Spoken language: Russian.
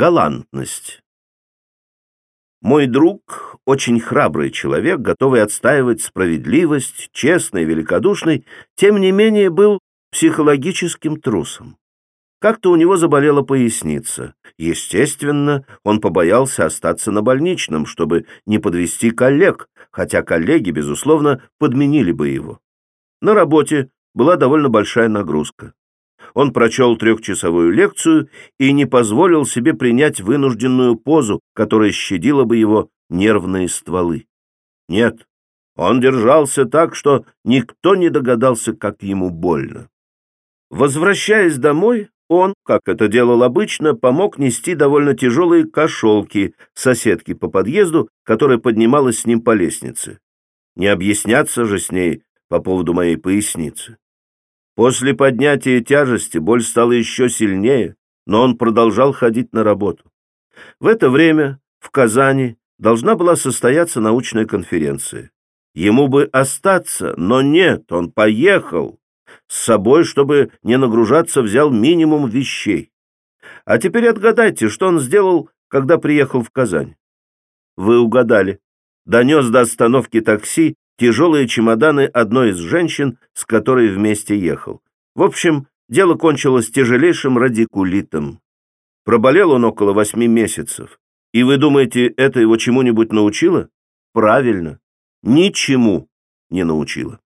Галантность. Мой друг — очень храбрый человек, готовый отстаивать справедливость, честный, великодушный, тем не менее был психологическим трусом. Как-то у него заболела поясница. Естественно, он побоялся остаться на больничном, чтобы не подвести коллег, хотя коллеги, безусловно, подменили бы его. На работе была довольно большая нагрузка он прочел трехчасовую лекцию и не позволил себе принять вынужденную позу, которая щадила бы его нервные стволы. Нет, он держался так, что никто не догадался, как ему больно. Возвращаясь домой, он, как это делал обычно, помог нести довольно тяжелые кошелки соседки по подъезду, которая поднималась с ним по лестнице. Не объясняться же с ней по поводу моей поясницы. После поднятия тяжести боль стала еще сильнее, но он продолжал ходить на работу. В это время в Казани должна была состояться научная конференция. Ему бы остаться, но нет, он поехал. С собой, чтобы не нагружаться, взял минимум вещей. А теперь отгадайте, что он сделал, когда приехал в Казань. Вы угадали. Донес до остановки такси тяжелые чемоданы одной из женщин, с которой вместе ехал. В общем, дело кончилось тяжелейшим радикулитом. Проболел он около восьми месяцев. И вы думаете, это его чему-нибудь научило? Правильно, ничему не научило.